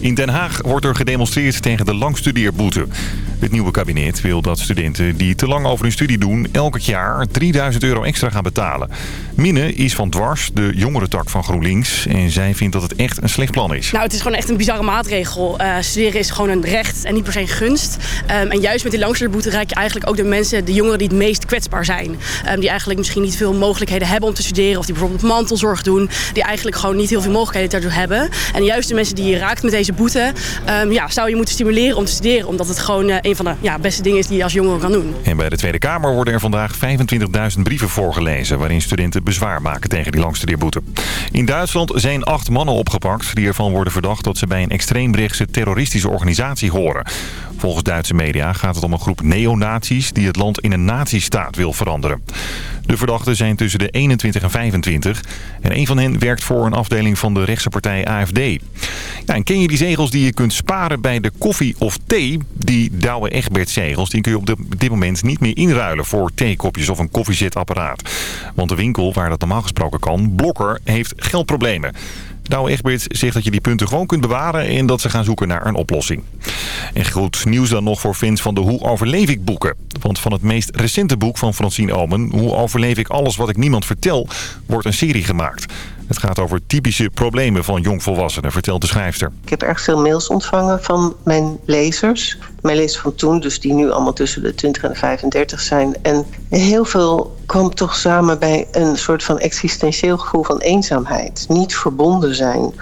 In Den Haag wordt er gedemonstreerd tegen de langstudeerboete. Het nieuwe kabinet wil dat studenten die te lang over hun studie doen... elk jaar 3000 euro extra gaan betalen. Minne is van Dwars, de jongere tak van GroenLinks. En zij vindt dat het echt een slecht plan is. Nou, het is gewoon echt een bizarre maatregel. Uh, studeren is gewoon een recht en niet per se een gunst. Um, en juist met die langstudeerboete raak je eigenlijk ook de mensen... de jongeren die het meest kwetsbaar zijn. Um, die eigenlijk misschien niet veel mogelijkheden hebben om te studeren... of die bijvoorbeeld mantelzorg doen. Die eigenlijk gewoon niet heel veel mogelijkheden daartoe hebben. En juist de mensen die je raakt met deze boete... Um, ja, zou je moeten stimuleren om te studeren. Omdat het gewoon uh, een van de ja, beste dingen is die je als jongere kan doen. En bij de Tweede Kamer worden er vandaag 25.000 brieven voorgelezen... waarin studenten bezwaar maken tegen die langstudeerboete. In Duitsland zijn acht mannen opgepakt... die ervan worden verdacht dat ze bij een extreemrechtse terroristische organisatie horen. Volgens Duitse media gaat het om een groep neonazies... die het land in een nazistaat wil veranderen. De verdachten zijn tussen de 21 en 25. En een van hen werkt voor een afdeling van de rechtse partij AFD. En ken je die zegels die je kunt sparen bij de koffie of thee? Die Douwe Egbert zegels die kun je op dit moment niet meer inruilen voor theekopjes of een koffiezetapparaat. Want de winkel waar dat normaal gesproken kan, Blokker, heeft geldproblemen. Douwe Egberts zegt dat je die punten gewoon kunt bewaren en dat ze gaan zoeken naar een oplossing. En goed nieuws dan nog voor fans van de Hoe overleef ik boeken. Want van het meest recente boek van Francine Omen, Hoe overleef ik alles wat ik niemand vertel, wordt een serie gemaakt. Het gaat over typische problemen van jongvolwassenen, vertelt de schrijfster. Ik heb erg veel mails ontvangen van mijn lezers. Mijn lezers van toen, dus die nu allemaal tussen de 20 en de 35 zijn. En heel veel kwam toch samen bij een soort van existentieel gevoel van eenzaamheid. Niet verbonden zijn.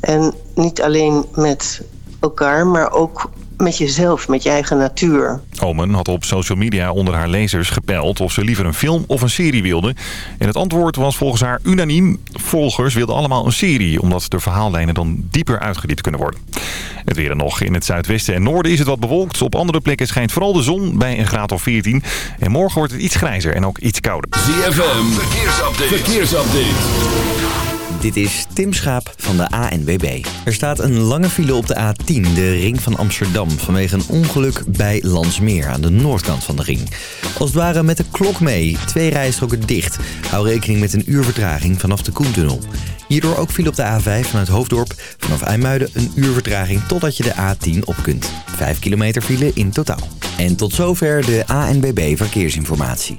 En niet alleen met elkaar, maar ook met jezelf, met je eigen natuur. Omen had op social media onder haar lezers gepeld of ze liever een film of een serie wilden. En het antwoord was volgens haar unaniem. Volgers wilden allemaal een serie, omdat de verhaallijnen dan dieper uitgediept kunnen worden. Het weer nog. In het zuidwesten en noorden is het wat bewolkt. Op andere plekken schijnt vooral de zon bij een graad of 14. En morgen wordt het iets grijzer en ook iets kouder. ZFM, verkeersupdate. verkeersupdate. Dit is Tim Schaap van de ANWB. Er staat een lange file op de A10, de ring van Amsterdam... vanwege een ongeluk bij Landsmeer aan de noordkant van de ring. Als het ware met de klok mee, twee rijstroken dicht. Hou rekening met een uur vertraging vanaf de Koentunnel. Hierdoor ook file op de A5 vanuit Hoofddorp. Vanaf IJmuiden een uur vertraging totdat je de A10 op kunt. Vijf kilometer file in totaal. En tot zover de ANBB Verkeersinformatie.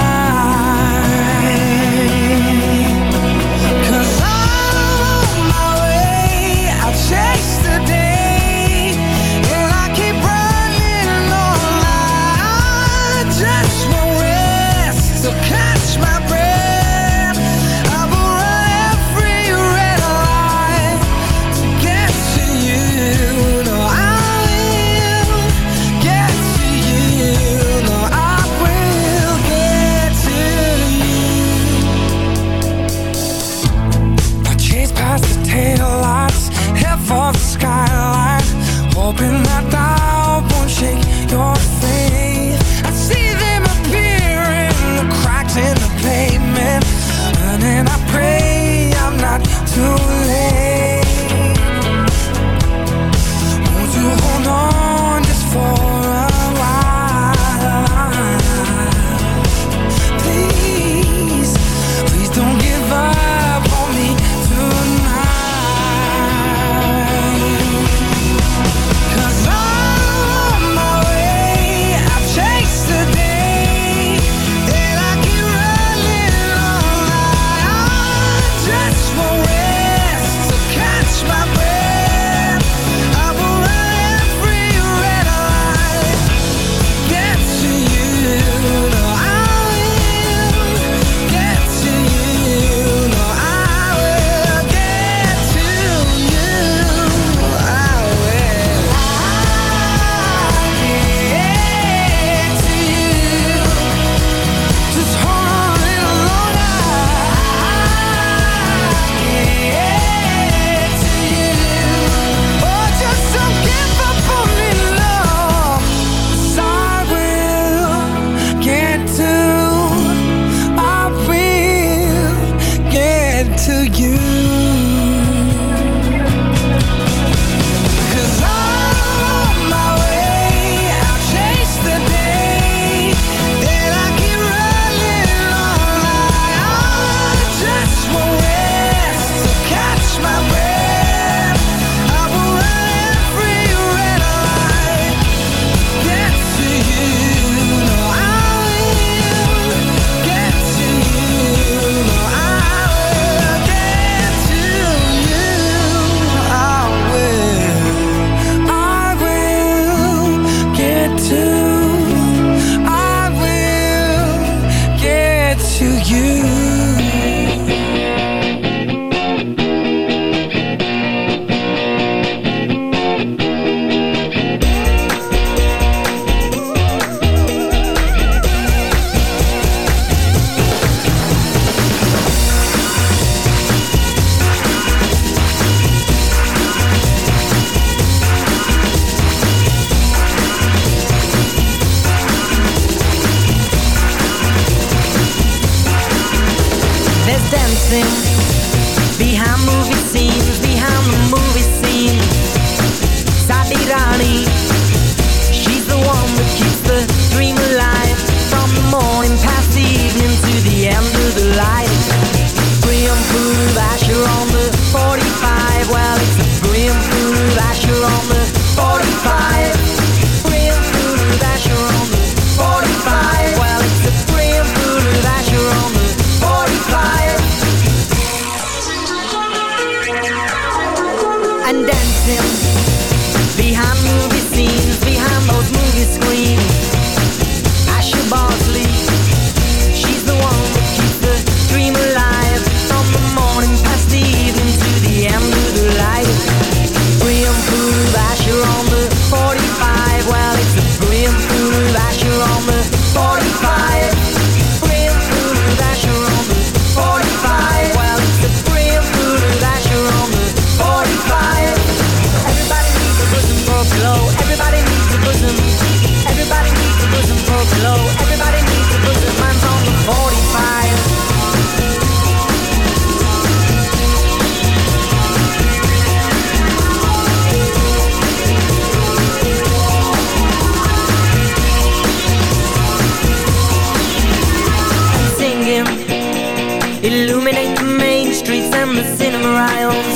illuminate the main streets and the cinema aisles.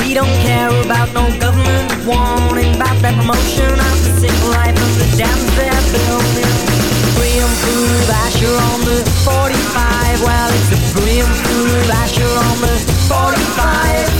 We don't care about no government warning about that promotion of the simple life of the damn they're building. Brim proof Asher on the 45. Well, it's a brim proof Asher on the 45.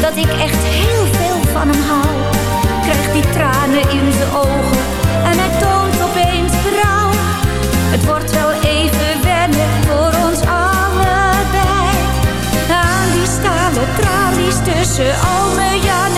Dat ik echt heel veel van hem hou. Krijgt die tranen in zijn ogen en hij toont opeens berouw. Het wordt wel even wennen voor ons allebei. Aan die stalen tralies tussen ome Jan en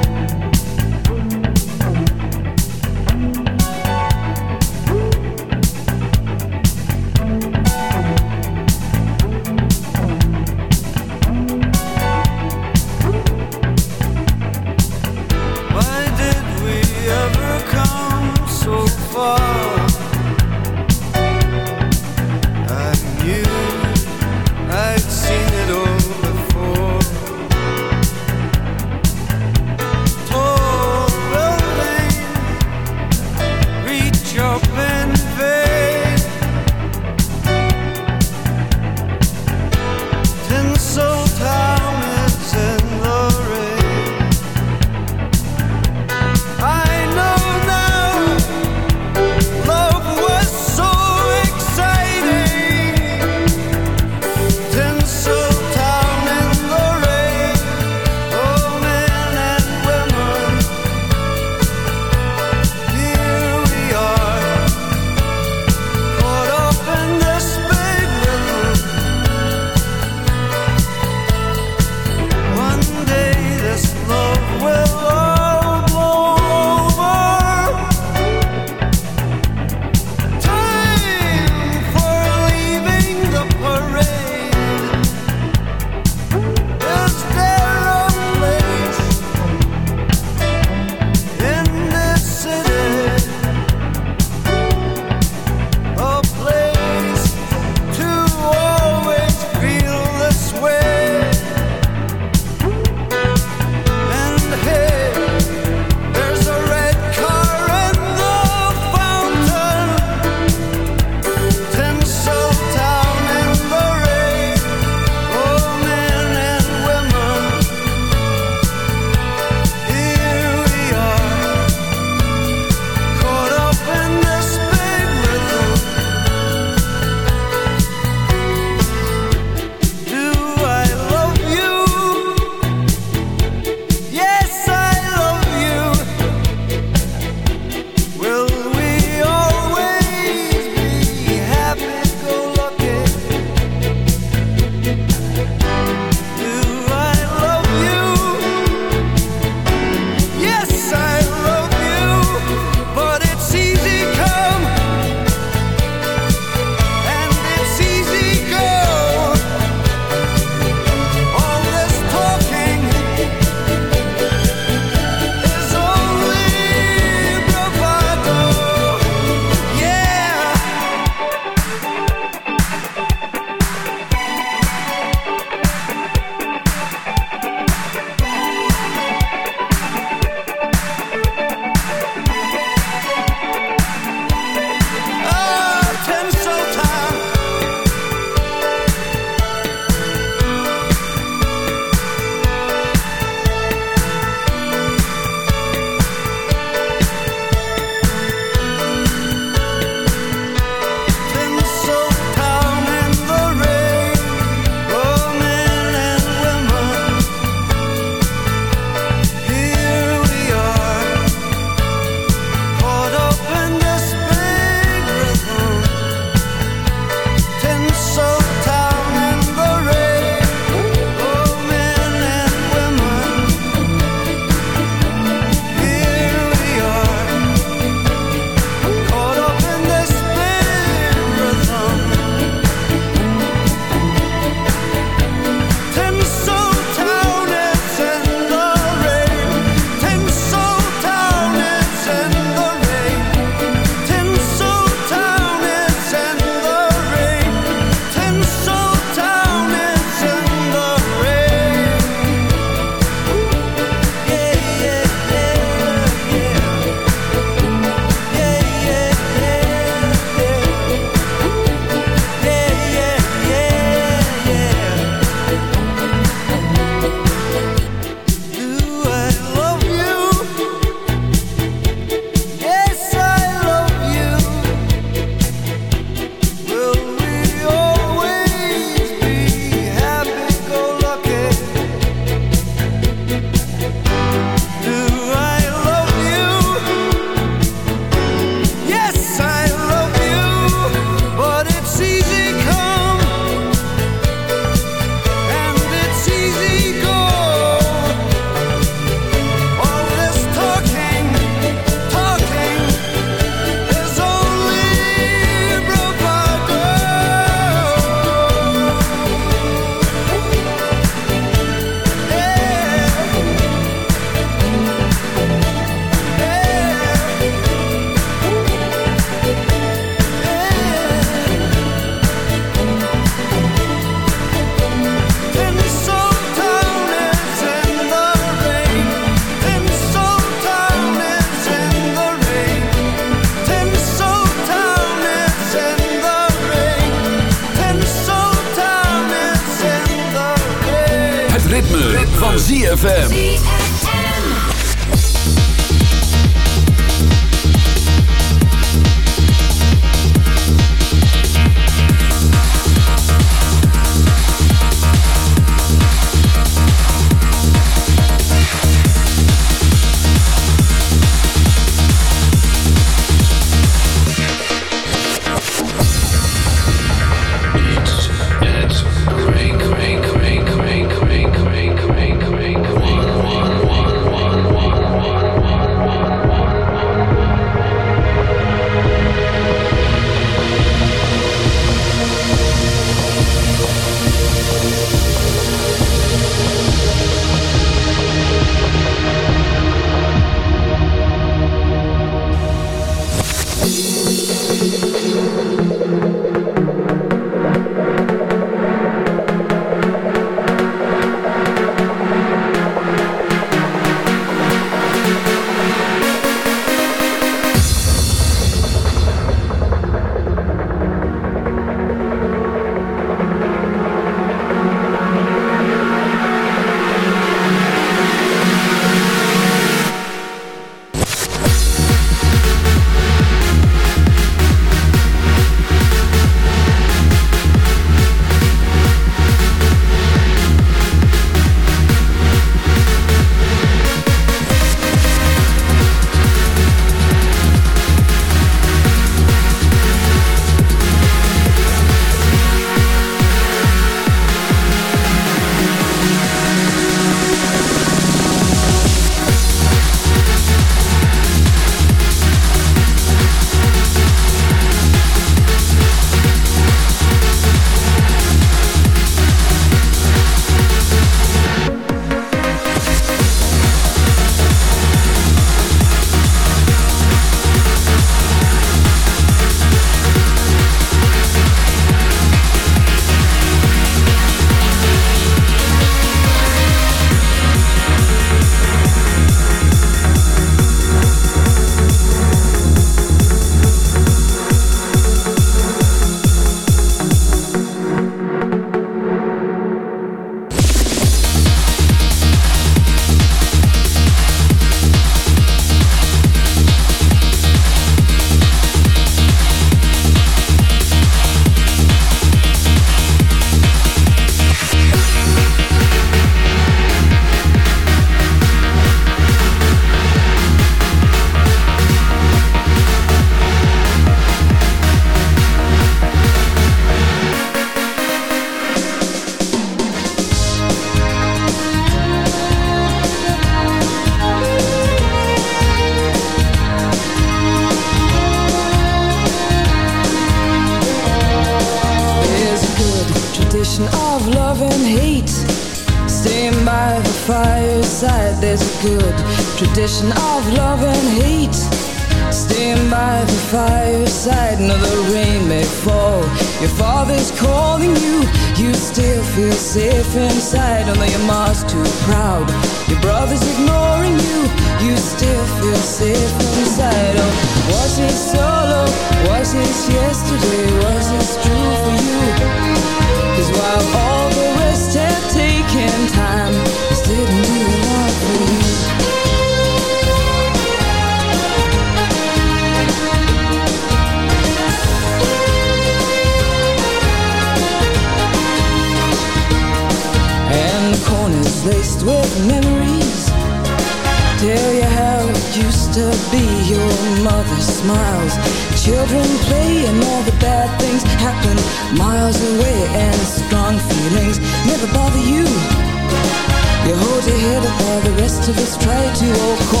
so cold.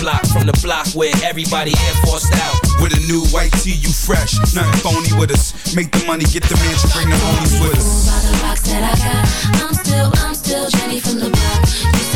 block from the block where everybody air forced out. With a new white tee, you fresh. Nothing phony with us. Make the money, get the mansion, bring the homies with us. I'm still, I'm still Jenny from the block.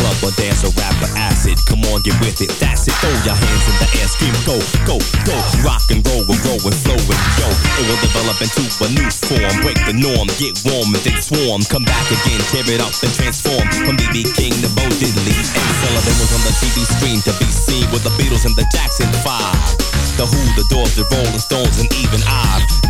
club or dance a rap or acid. Come on, get with it, that's it. Throw your hands in the air, scream, go, go, go. Rock and roll we're rolling, flowing, yo. go. It will develop into a new form. Break the norm, get warm and then swarm. Come back again, tear it up and transform. From BB King to Bo Diddley. And Sullivan was on the TV screen to be seen with the Beatles and the Jackson 5. The Who, the Doors, the Rolling Stones, and even I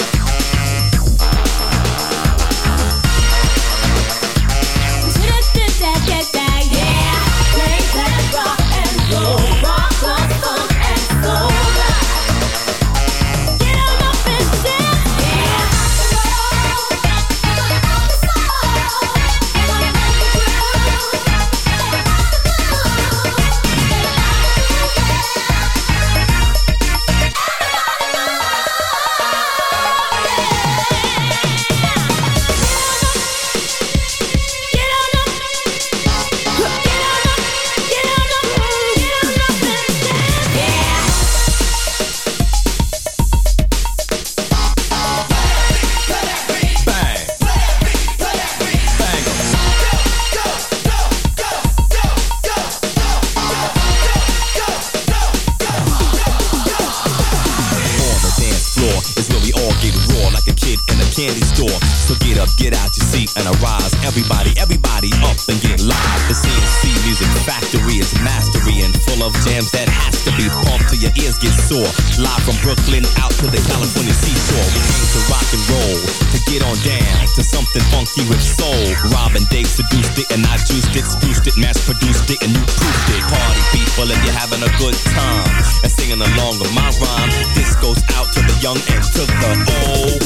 funky with soul. Robin, they seduced it and I juiced it, spruced it, mass produced it and you proofed it. Party people and you're having a good time and singing along with my rhyme. This goes out to the young and to the old.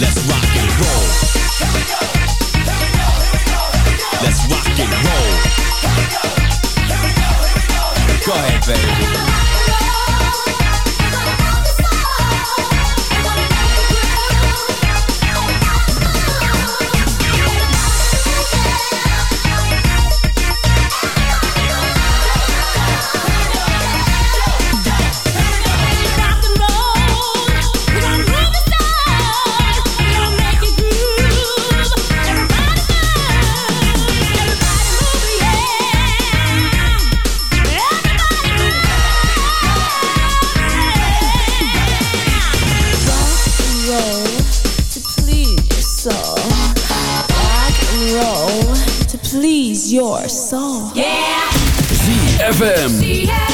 Let's rock and roll. Let's rock and roll. Go ahead, baby. soul. Yeah. ZFM.